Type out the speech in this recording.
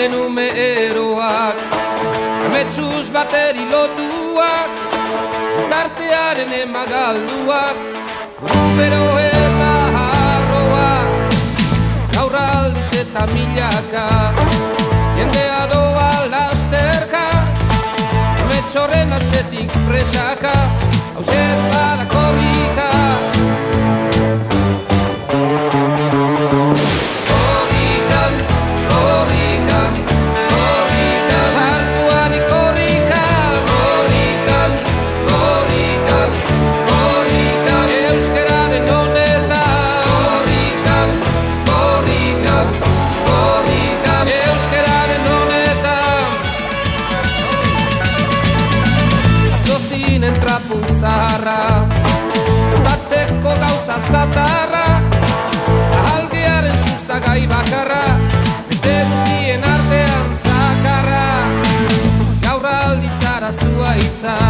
ginen ume eroak Ametsuz bateri lotuak Gizartearen emagalduak Urubero eta harroak Gaur aldiz eta milaka Jendea doa lasterka Ametsorren atzetik presaka Hauzea Atzozinen trapun zaharra. Batzeko gauza zatarra. Ahalgearen sustagai bakarra. Beste guzien artean zakarra. Gaur aldi zara zua hitza